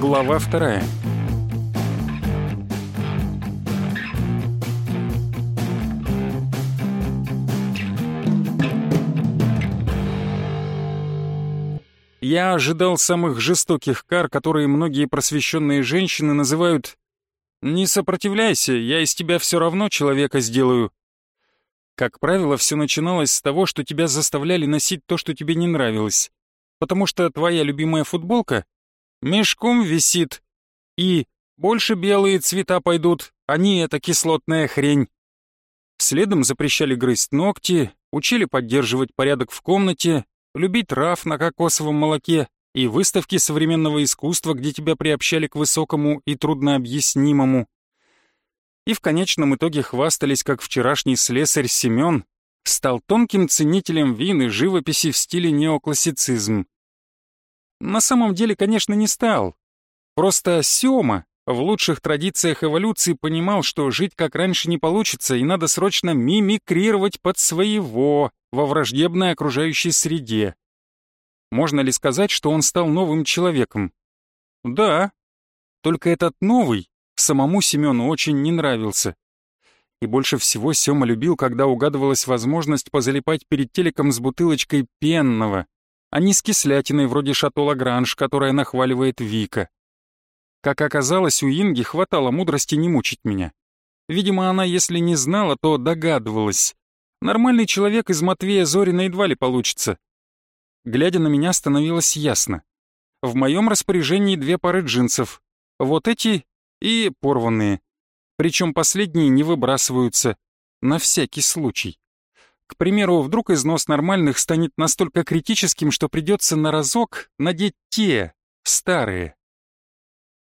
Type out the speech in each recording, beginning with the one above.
Глава вторая. Я ожидал самых жестоких кар, которые многие просвещенные женщины называют «Не сопротивляйся, я из тебя все равно человека сделаю». Как правило, все начиналось с того, что тебя заставляли носить то, что тебе не нравилось. Потому что твоя любимая футболка мешком висит, и больше белые цвета пойдут, не эта кислотная хрень. Следом запрещали грызть ногти, учили поддерживать порядок в комнате, любить раф на кокосовом молоке и выставки современного искусства, где тебя приобщали к высокому и труднообъяснимому. И в конечном итоге хвастались, как вчерашний слесарь Семен стал тонким ценителем вин и живописи в стиле неоклассицизм. На самом деле, конечно, не стал. Просто Сёма в лучших традициях эволюции понимал, что жить как раньше не получится, и надо срочно мимикрировать под своего во враждебной окружающей среде. Можно ли сказать, что он стал новым человеком? Да. Только этот новый самому Семену очень не нравился. И больше всего Сёма любил, когда угадывалась возможность позалипать перед телеком с бутылочкой пенного, а не с кислятиной вроде шато Лагранж, которая нахваливает Вика. Как оказалось, у Инги хватало мудрости не мучить меня. Видимо, она, если не знала, то догадывалась. Нормальный человек из Матвея Зорина едва ли получится. Глядя на меня, становилось ясно. В моем распоряжении две пары джинсов. Вот эти и порванные. Причем последние не выбрасываются. На всякий случай. К примеру, вдруг износ нормальных станет настолько критическим, что придется на разок надеть те, старые.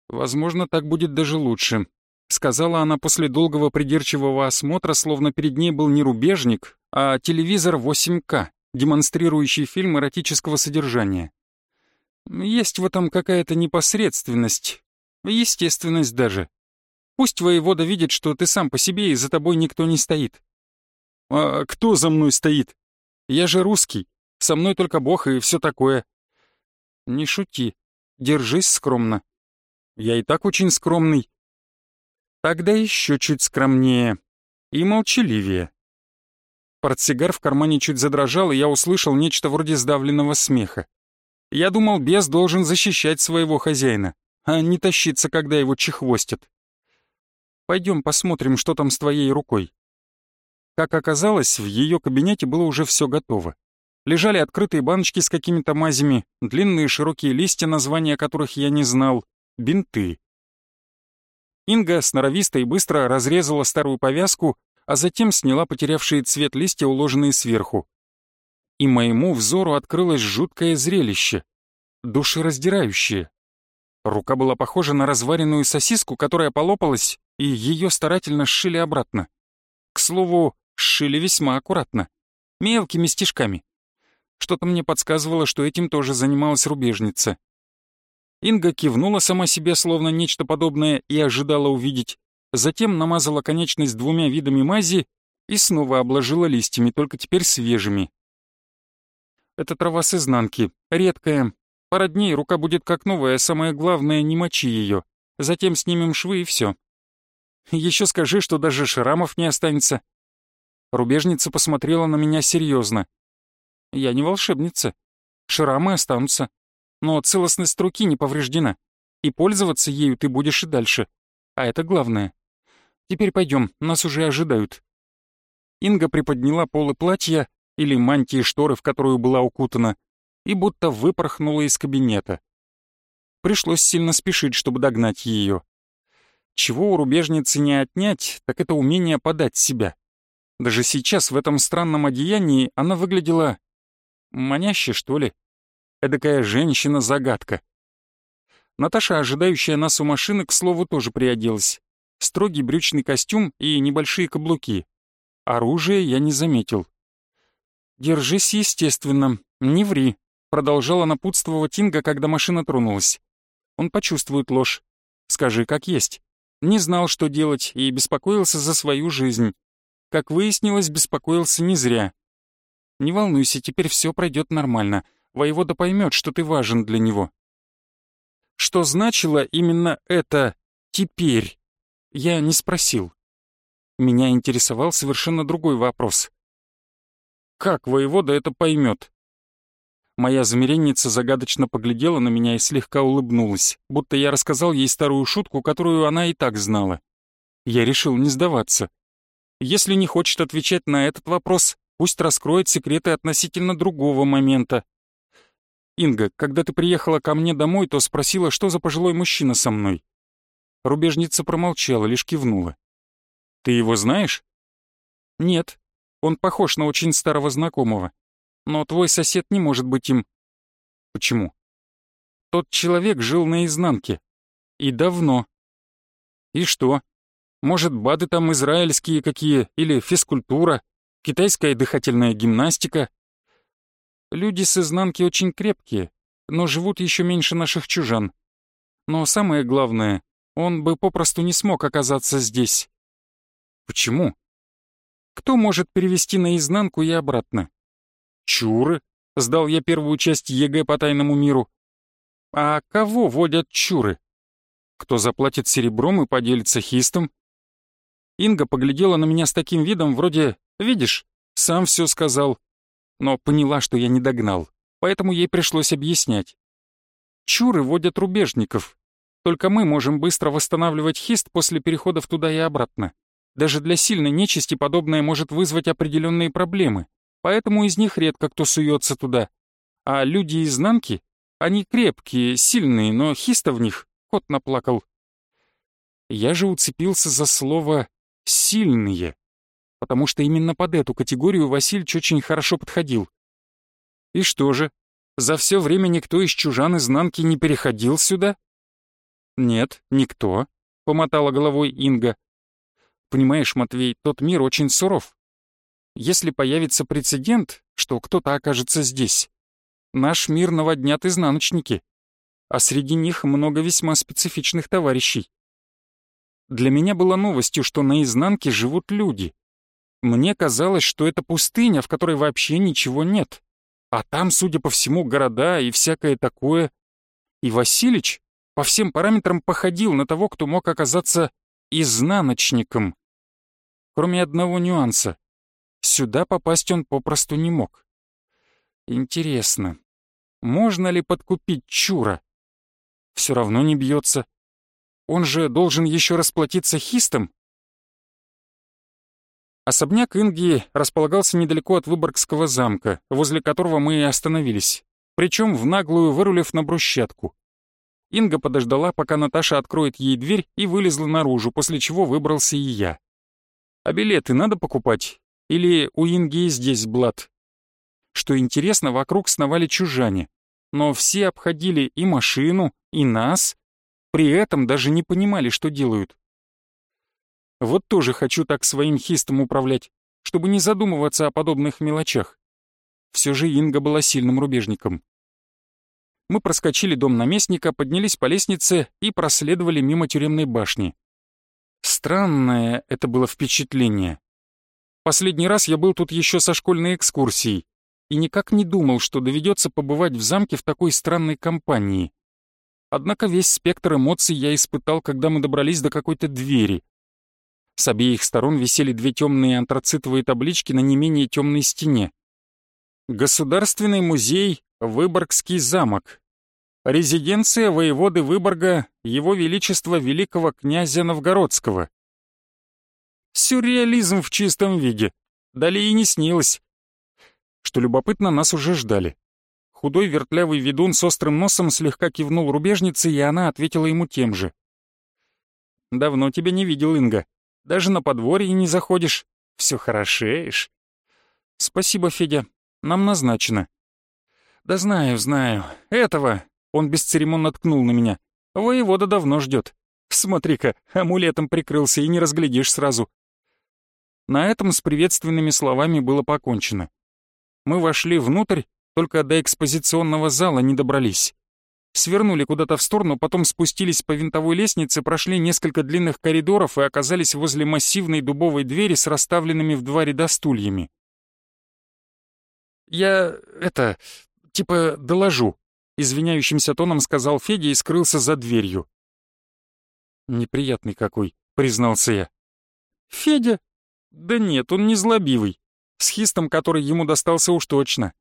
Возможно, так будет даже лучше, сказала она после долгого придирчивого осмотра, словно перед ней был не рубежник, а телевизор 8К, демонстрирующий фильм эротического содержания. Есть в этом какая-то непосредственность, естественность даже. Пусть воевода видит, что ты сам по себе и за тобой никто не стоит. «А кто за мной стоит? Я же русский, со мной только Бог и все такое». «Не шути, держись скромно. Я и так очень скромный». «Тогда еще чуть скромнее и молчаливее». Портсигар в кармане чуть задрожал, и я услышал нечто вроде сдавленного смеха. Я думал, бес должен защищать своего хозяина, а не тащиться, когда его чехвостят. Пойдем посмотрим, что там с твоей рукой. Как оказалось, в ее кабинете было уже все готово. Лежали открытые баночки с какими-то мазями, длинные широкие листья, названия которых я не знал, бинты. Инга сноровисто и быстро разрезала старую повязку, а затем сняла потерявшие цвет листья, уложенные сверху. И моему взору открылось жуткое зрелище, душераздирающее. Рука была похожа на разваренную сосиску, которая полопалась, и ее старательно сшили обратно. К слову, сшили весьма аккуратно, мелкими стежками. Что-то мне подсказывало, что этим тоже занималась рубежница. Инга кивнула сама себе, словно нечто подобное, и ожидала увидеть. Затем намазала конечность двумя видами мази и снова обложила листьями, только теперь свежими. Это трава с изнанки, редкая. Пара дней рука будет как новая, а самое главное, не мочи ее. Затем снимем швы и все. Еще скажи, что даже шрамов не останется. Рубежница посмотрела на меня серьезно. Я не волшебница. Шрамы останутся. Но целостность руки не повреждена. И пользоваться ею ты будешь и дальше. А это главное. Теперь пойдем, нас уже ожидают. Инга приподняла полы платья или мантии шторы, в которую была укутана, и будто выпорхнула из кабинета. Пришлось сильно спешить, чтобы догнать ее. Чего у рубежницы не отнять, так это умение подать себя. Даже сейчас в этом странном одеянии она выглядела... маняще, что ли? Эдакая женщина-загадка. Наташа, ожидающая нас у машины, к слову, тоже приоделась. Строгий брючный костюм и небольшие каблуки. Оружия я не заметил. «Держись естественно, не ври», — продолжала напутствовать Инга, когда машина тронулась. «Он почувствует ложь. Скажи, как есть не знал, что делать, и беспокоился за свою жизнь. Как выяснилось, беспокоился не зря. «Не волнуйся, теперь все пройдет нормально. Воевода поймет, что ты важен для него». Что значило именно это «теперь»? Я не спросил. Меня интересовал совершенно другой вопрос. Как воевода это поймет? Моя замеренница загадочно поглядела на меня и слегка улыбнулась, будто я рассказал ей старую шутку, которую она и так знала. Я решил не сдаваться. Если не хочет отвечать на этот вопрос, пусть раскроет секреты относительно другого момента. Инга, когда ты приехала ко мне домой, то спросила, что за пожилой мужчина со мной. Рубежница промолчала, лишь кивнула. Ты его знаешь? Нет, он похож на очень старого знакомого но твой сосед не может быть им. Почему? Тот человек жил наизнанке. И давно. И что? Может, БАДы там израильские какие, или физкультура, китайская дыхательная гимнастика? Люди с изнанки очень крепкие, но живут еще меньше наших чужан. Но самое главное, он бы попросту не смог оказаться здесь. Почему? Кто может перевести наизнанку и обратно? Чуры? Сдал я первую часть ЕГЭ по тайному миру. А кого водят чуры? Кто заплатит серебром и поделится хистом? Инга поглядела на меня с таким видом, вроде «Видишь, сам все сказал». Но поняла, что я не догнал, поэтому ей пришлось объяснять. Чуры водят рубежников. Только мы можем быстро восстанавливать хист после переходов туда и обратно. Даже для сильной нечисти подобное может вызвать определенные проблемы поэтому из них редко кто суется туда. А люди изнанки, они крепкие, сильные, но хиста в них кот наплакал. Я же уцепился за слово «сильные», потому что именно под эту категорию Васильич очень хорошо подходил. И что же, за все время никто из чужан изнанки не переходил сюда? Нет, никто, — помотала головой Инга. Понимаешь, Матвей, тот мир очень суров. Если появится прецедент, что кто-то окажется здесь, наш мир наводнят изнаночники, а среди них много весьма специфичных товарищей. Для меня было новостью, что на изнанке живут люди. Мне казалось, что это пустыня, в которой вообще ничего нет. А там, судя по всему, города и всякое такое. И Василич по всем параметрам походил на того, кто мог оказаться изнаночником. Кроме одного нюанса. Сюда попасть он попросту не мог. Интересно, можно ли подкупить Чура? Все равно не бьется. Он же должен еще расплатиться хистом. Особняк Инги располагался недалеко от Выборгского замка, возле которого мы и остановились, причем в наглую вырулив на брусчатку. Инга подождала, пока Наташа откроет ей дверь и вылезла наружу, после чего выбрался и я. «А билеты надо покупать? Или у Инги здесь блат. Что интересно, вокруг сновали чужане, но все обходили и машину, и нас, при этом даже не понимали, что делают. Вот тоже хочу так своим хистом управлять, чтобы не задумываться о подобных мелочах. Все же Инга была сильным рубежником. Мы проскочили дом наместника, поднялись по лестнице и проследовали мимо тюремной башни. Странное это было впечатление. Последний раз я был тут еще со школьной экскурсией и никак не думал, что доведется побывать в замке в такой странной компании. Однако весь спектр эмоций я испытал, когда мы добрались до какой-то двери. С обеих сторон висели две темные антрацитовые таблички на не менее темной стене. Государственный музей Выборгский замок. Резиденция воеводы Выборга Его Величества Великого князя Новгородского. Сюрреализм в чистом виде. Далее и не снилось. Что любопытно, нас уже ждали. Худой вертлявый ведун с острым носом слегка кивнул рубежнице, и она ответила ему тем же. «Давно тебя не видел, Инга. Даже на подворье не заходишь. Все хорошеешь». «Спасибо, Федя. Нам назначено». «Да знаю, знаю. Этого...» Он бесцеремонно ткнул на меня. «Воевода давно ждет. Смотри-ка, амулетом прикрылся и не разглядишь сразу. На этом с приветственными словами было покончено. Мы вошли внутрь, только до экспозиционного зала не добрались. Свернули куда-то в сторону, потом спустились по винтовой лестнице, прошли несколько длинных коридоров и оказались возле массивной дубовой двери с расставленными в два ряда стульями. «Я... это... типа доложу», — извиняющимся тоном сказал Федя и скрылся за дверью. «Неприятный какой», — признался я. «Федя? Да нет, он не злобивый. С хистом, который ему достался уж точно».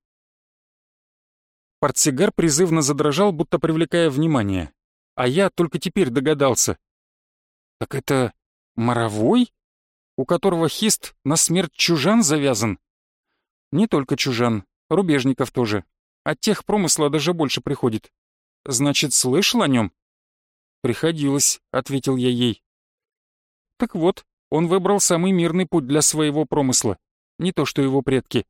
Портсигар призывно задрожал, будто привлекая внимание. А я только теперь догадался. «Так это Моровой, у которого хист на смерть чужан завязан?» «Не только чужан, рубежников тоже. От тех промысла даже больше приходит. Значит, слышал о нем?» «Приходилось», — ответил я ей. «Так вот, он выбрал самый мирный путь для своего промысла, не то что его предки.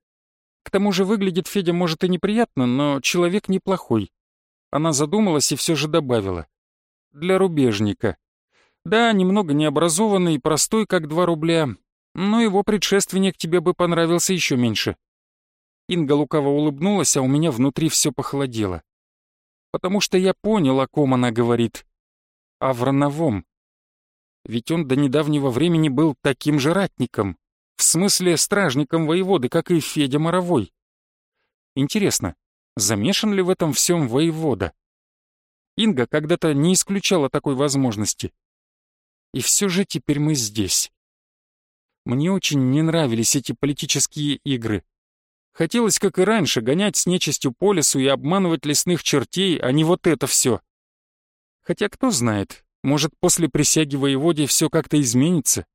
К тому же выглядит Федя, может, и неприятно, но человек неплохой». Она задумалась и все же добавила. «Для рубежника. Да, немного необразованный простой, как два рубля, но его предшественник тебе бы понравился еще меньше». Инга лукаво улыбнулась, а у меня внутри все похолодело. Потому что я понял, о ком она говорит. О Врановом. Ведь он до недавнего времени был таким же ратником, в смысле стражником воеводы, как и Федя Моровой. Интересно, замешан ли в этом всем воевода? Инга когда-то не исключала такой возможности. И все же теперь мы здесь. Мне очень не нравились эти политические игры. Хотелось, как и раньше, гонять с нечистью по лесу и обманывать лесных чертей, а не вот это все. Хотя кто знает, может, после присяги воеводе все как-то изменится.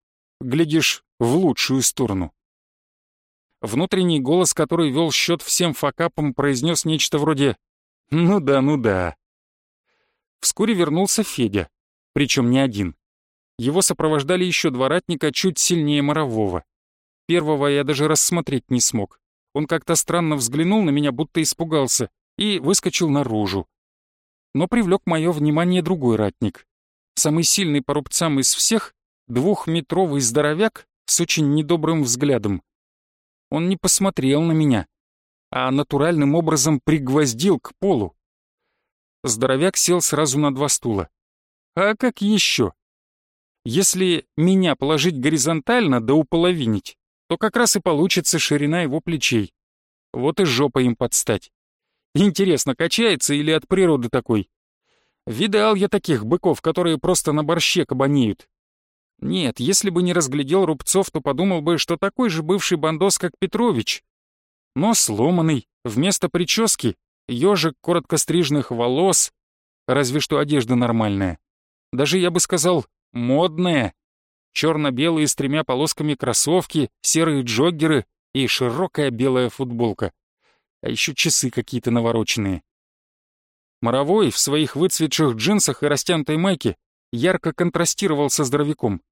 Глядишь, в лучшую сторону. Внутренний голос, который вел счет всем факапам, произнес нечто вроде «Ну да, ну да». Вскоре вернулся Федя, причем не один. Его сопровождали еще два ратника чуть сильнее Морового. Первого я даже рассмотреть не смог. Он как-то странно взглянул на меня, будто испугался, и выскочил наружу. Но привлек мое внимание другой ратник. Самый сильный по рубцам из всех — двухметровый здоровяк с очень недобрым взглядом. Он не посмотрел на меня, а натуральным образом пригвоздил к полу. Здоровяк сел сразу на два стула. А как еще? Если меня положить горизонтально да уполовинить, то как раз и получится ширина его плечей. Вот и жопа им подстать. Интересно, качается или от природы такой? Видал я таких быков, которые просто на борще кабанеют. Нет, если бы не разглядел Рубцов, то подумал бы, что такой же бывший бандос, как Петрович. Но сломанный, вместо прически, ежик короткострижных волос, разве что одежда нормальная. Даже, я бы сказал, модная черно-белые с тремя полосками кроссовки, серые джоггеры и широкая белая футболка. А еще часы какие-то навороченные. Моровой в своих выцветших джинсах и растянутой майке ярко контрастировал со здоровяком.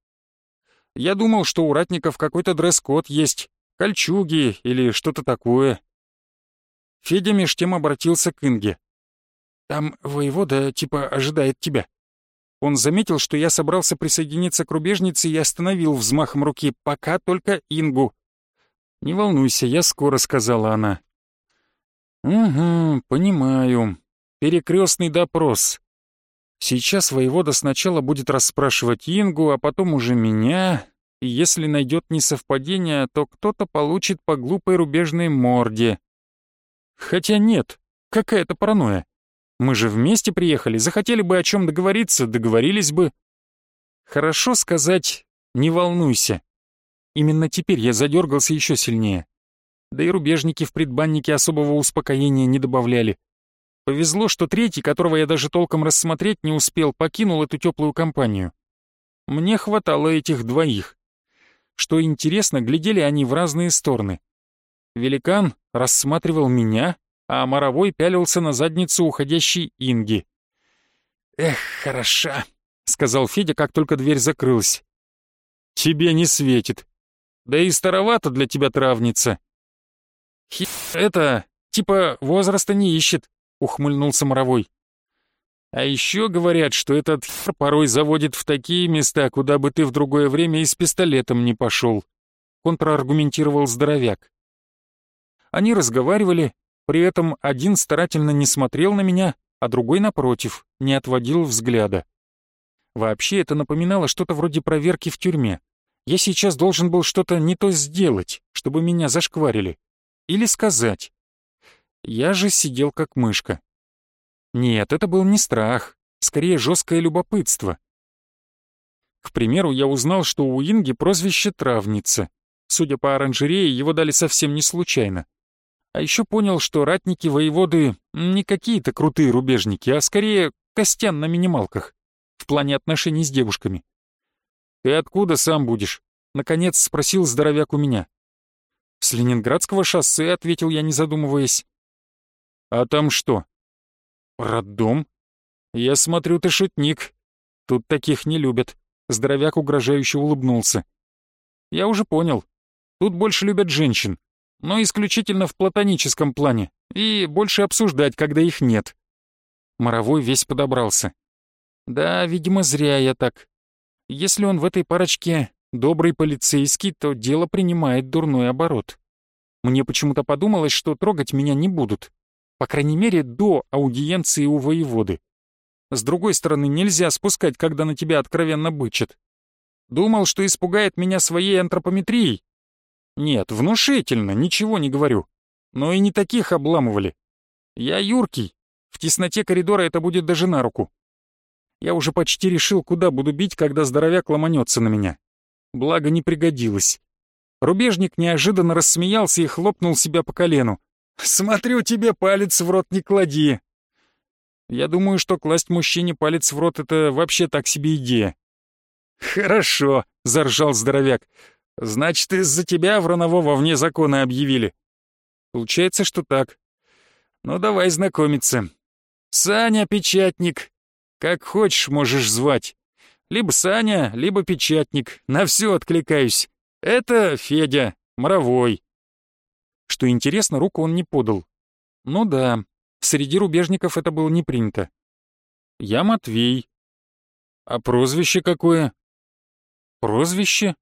Я думал, что у ратников какой-то дресс-код есть, кольчуги или что-то такое. Федя меж тем обратился к Инге. «Там воевода типа ожидает тебя». Он заметил, что я собрался присоединиться к рубежнице и остановил взмахом руки, пока только Ингу. «Не волнуйся, я скоро», — сказала она. «Угу, понимаю. Перекрестный допрос. Сейчас воевода сначала будет расспрашивать Ингу, а потом уже меня, и если найдет несовпадение, то кто-то получит по глупой рубежной морде. Хотя нет, какая-то паранойя. Мы же вместе приехали, захотели бы о чем договориться, договорились бы. Хорошо сказать «не волнуйся». Именно теперь я задергался еще сильнее. Да и рубежники в предбаннике особого успокоения не добавляли. Повезло, что третий, которого я даже толком рассмотреть не успел, покинул эту теплую компанию. Мне хватало этих двоих. Что интересно, глядели они в разные стороны. Великан рассматривал меня, а Моровой пялился на задницу уходящей Инги. «Эх, хороша», — сказал Федя, как только дверь закрылась. «Тебе не светит. Да и старовато для тебя травница». «Хи... это... типа возраста не ищет», — ухмыльнулся Моровой. «А еще говорят, что этот хер порой заводит в такие места, куда бы ты в другое время и с пистолетом не пошел», — контраргументировал здоровяк. Они разговаривали, при этом один старательно не смотрел на меня, а другой, напротив, не отводил взгляда. Вообще это напоминало что-то вроде проверки в тюрьме. Я сейчас должен был что-то не то сделать, чтобы меня зашкварили. Или сказать. Я же сидел как мышка. Нет, это был не страх, скорее жесткое любопытство. К примеру, я узнал, что у Инги прозвище «Травница». Судя по оранжерее, его дали совсем не случайно. А еще понял, что ратники воеводы не какие-то крутые рубежники, а скорее костян на минималках в плане отношений с девушками. «Ты откуда сам будешь?» — наконец спросил здоровяк у меня. «С Ленинградского шоссе», — ответил я, не задумываясь. «А там что?» «Роддом?» «Я смотрю, ты шутник. Тут таких не любят». Здоровяк угрожающе улыбнулся. «Я уже понял. Тут больше любят женщин, но исключительно в платоническом плане, и больше обсуждать, когда их нет». Моровой весь подобрался. «Да, видимо, зря я так. Если он в этой парочке добрый полицейский, то дело принимает дурной оборот. Мне почему-то подумалось, что трогать меня не будут. По крайней мере, до аудиенции у воеводы. С другой стороны, нельзя спускать, когда на тебя откровенно бычат. Думал, что испугает меня своей антропометрией? Нет, внушительно, ничего не говорю. Но и не таких обламывали. Я юркий. В тесноте коридора это будет даже на руку. Я уже почти решил, куда буду бить, когда здоровяк ломанется на меня. Благо не пригодилось. Рубежник неожиданно рассмеялся и хлопнул себя по колену. «Смотрю, тебе палец в рот не клади!» Я думаю, что класть мужчине палец в рот — это вообще так себе идея. «Хорошо», — заржал здоровяк. «Значит, из-за тебя Вранового вне закона объявили». «Получается, что так». «Ну, давай знакомиться. Саня Печатник. Как хочешь можешь звать. Либо Саня, либо Печатник. На все откликаюсь. Это Федя, Моровой». Что интересно, руку он не подал. Ну да, Среди рубежников это было не принято. Я Матвей. А прозвище какое? Прозвище?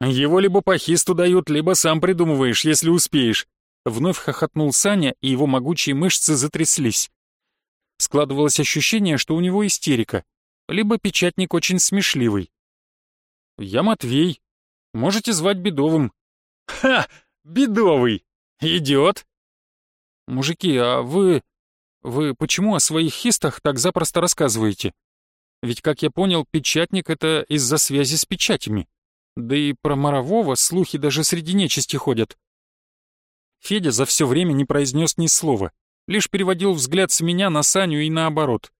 Его либо по хисту дают, либо сам придумываешь, если успеешь. Вновь хохотнул Саня, и его могучие мышцы затряслись. Складывалось ощущение, что у него истерика, либо печатник очень смешливый. «Я Матвей. Можете звать Бедовым». «Ха! Бедовый! Идет!» «Мужики, а вы...» Вы почему о своих хистах так запросто рассказываете? Ведь, как я понял, печатник — это из-за связи с печатями. Да и про Морового слухи даже среди нечисти ходят. Федя за все время не произнес ни слова, лишь переводил взгляд с меня на Саню и наоборот.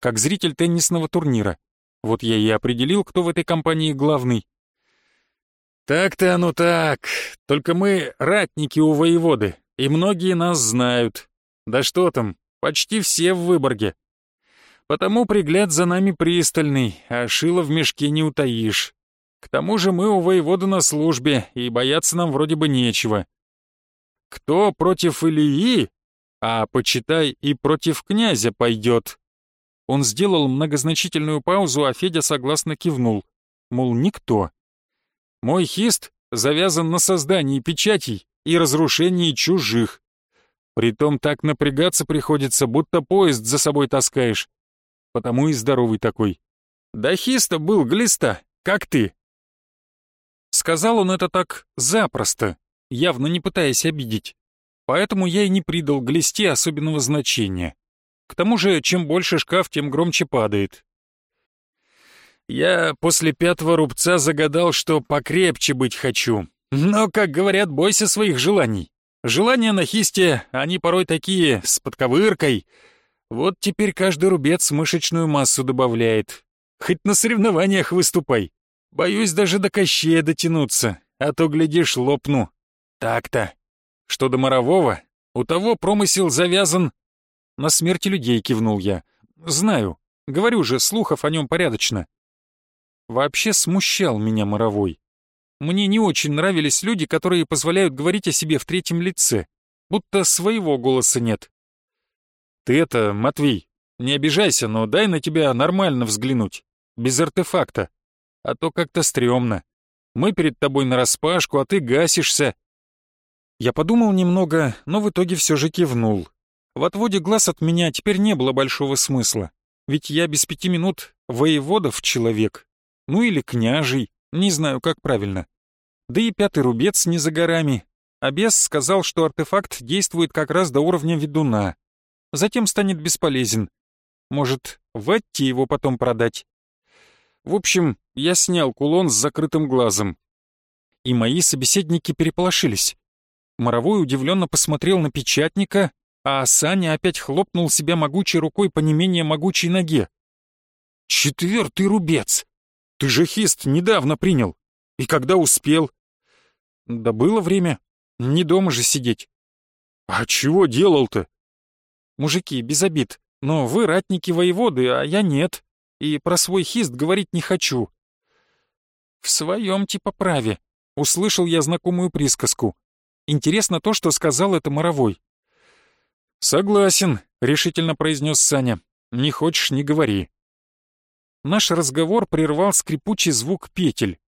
Как зритель теннисного турнира. Вот я и определил, кто в этой компании главный. «Так-то оно так. Только мы ратники у воеводы, и многие нас знают. Да что там, Почти все в Выборге. Потому пригляд за нами пристальный, а шило в мешке не утаишь. К тому же мы у воевода на службе, и бояться нам вроде бы нечего. Кто против Ильи, а, почитай, и против князя пойдет. Он сделал многозначительную паузу, а Федя согласно кивнул. Мол, никто. Мой хист завязан на создании печатей и разрушении чужих. Притом так напрягаться приходится, будто поезд за собой таскаешь. Потому и здоровый такой. Да хиста был глиста, как ты. Сказал он это так запросто, явно не пытаясь обидеть. Поэтому я и не придал глисте особенного значения. К тому же, чем больше шкаф, тем громче падает. Я после пятого рубца загадал, что покрепче быть хочу. Но, как говорят, бойся своих желаний. Желания на хисте, они порой такие, с подковыркой. Вот теперь каждый рубец мышечную массу добавляет. Хоть на соревнованиях выступай. Боюсь даже до кощея дотянуться, а то, глядишь, лопну. Так-то. Что до Морового, у того промысел завязан... На смерти людей кивнул я. Знаю. Говорю же, слухов о нем порядочно. Вообще смущал меня Моровой. Мне не очень нравились люди, которые позволяют говорить о себе в третьем лице, будто своего голоса нет. Ты это, Матвей, не обижайся, но дай на тебя нормально взглянуть, без артефакта. А то как-то стрёмно. Мы перед тобой нараспашку, а ты гасишься. Я подумал немного, но в итоге все же кивнул. В отводе глаз от меня теперь не было большого смысла, ведь я без пяти минут воеводов человек, ну или княжий, не знаю, как правильно. Да и пятый рубец не за горами. А бес сказал, что артефакт действует как раз до уровня ведуна. Затем станет бесполезен, Может, Ватте его потом продать? В общем, я снял кулон с закрытым глазом. И мои собеседники переполошились. Моровой удивленно посмотрел на печатника, а Саня опять хлопнул себя могучей рукой по не менее могучей ноге. «Четвертый рубец! Ты же хист недавно принял! И когда успел?» «Да было время. Не дома же сидеть». «А чего делал-то?» «Мужики, без обид, но вы ратники воеводы, а я нет, и про свой хист говорить не хочу». «В своем типа праве», — услышал я знакомую присказку. Интересно то, что сказал это Моровой. «Согласен», — решительно произнес Саня. «Не хочешь — не говори». Наш разговор прервал скрипучий звук петель.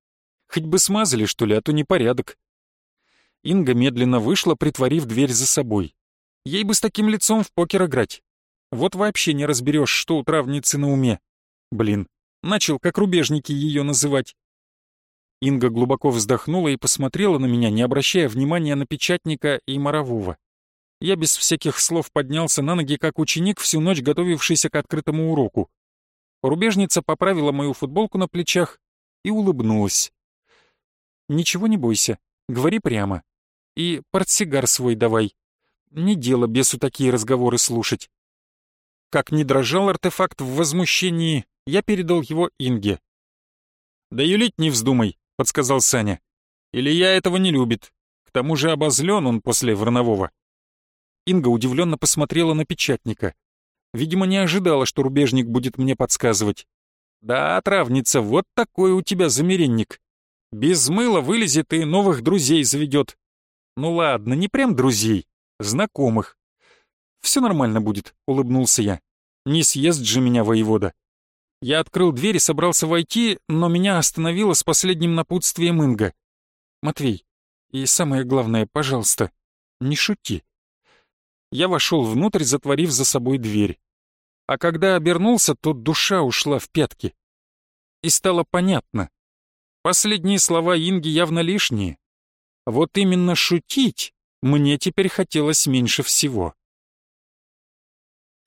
Хоть бы смазали, что ли, а то непорядок. Инга медленно вышла, притворив дверь за собой. Ей бы с таким лицом в покер играть. Вот вообще не разберешь, что у травницы на уме. Блин, начал как рубежники ее называть. Инга глубоко вздохнула и посмотрела на меня, не обращая внимания на печатника и морового. Я без всяких слов поднялся на ноги, как ученик, всю ночь готовившийся к открытому уроку. Рубежница поправила мою футболку на плечах и улыбнулась. «Ничего не бойся, говори прямо. И портсигар свой давай. Не дело бесу такие разговоры слушать». Как не дрожал артефакт в возмущении, я передал его Инге. «Да юлить не вздумай», — подсказал Саня. «Илья этого не любит. К тому же обозлен он после Вранового. Инга удивленно посмотрела на печатника. Видимо, не ожидала, что рубежник будет мне подсказывать. «Да, травница, вот такой у тебя замеренник. Без мыла вылезет и новых друзей заведет. Ну ладно, не прям друзей, знакомых. Все нормально будет», — улыбнулся я. «Не съест же меня воевода». Я открыл дверь и собрался войти, но меня остановило с последним напутствием Инга. «Матвей, и самое главное, пожалуйста, не шути я вошел внутрь, затворив за собой дверь. А когда обернулся, то душа ушла в пятки. И стало понятно. Последние слова Инги явно лишние. Вот именно шутить мне теперь хотелось меньше всего.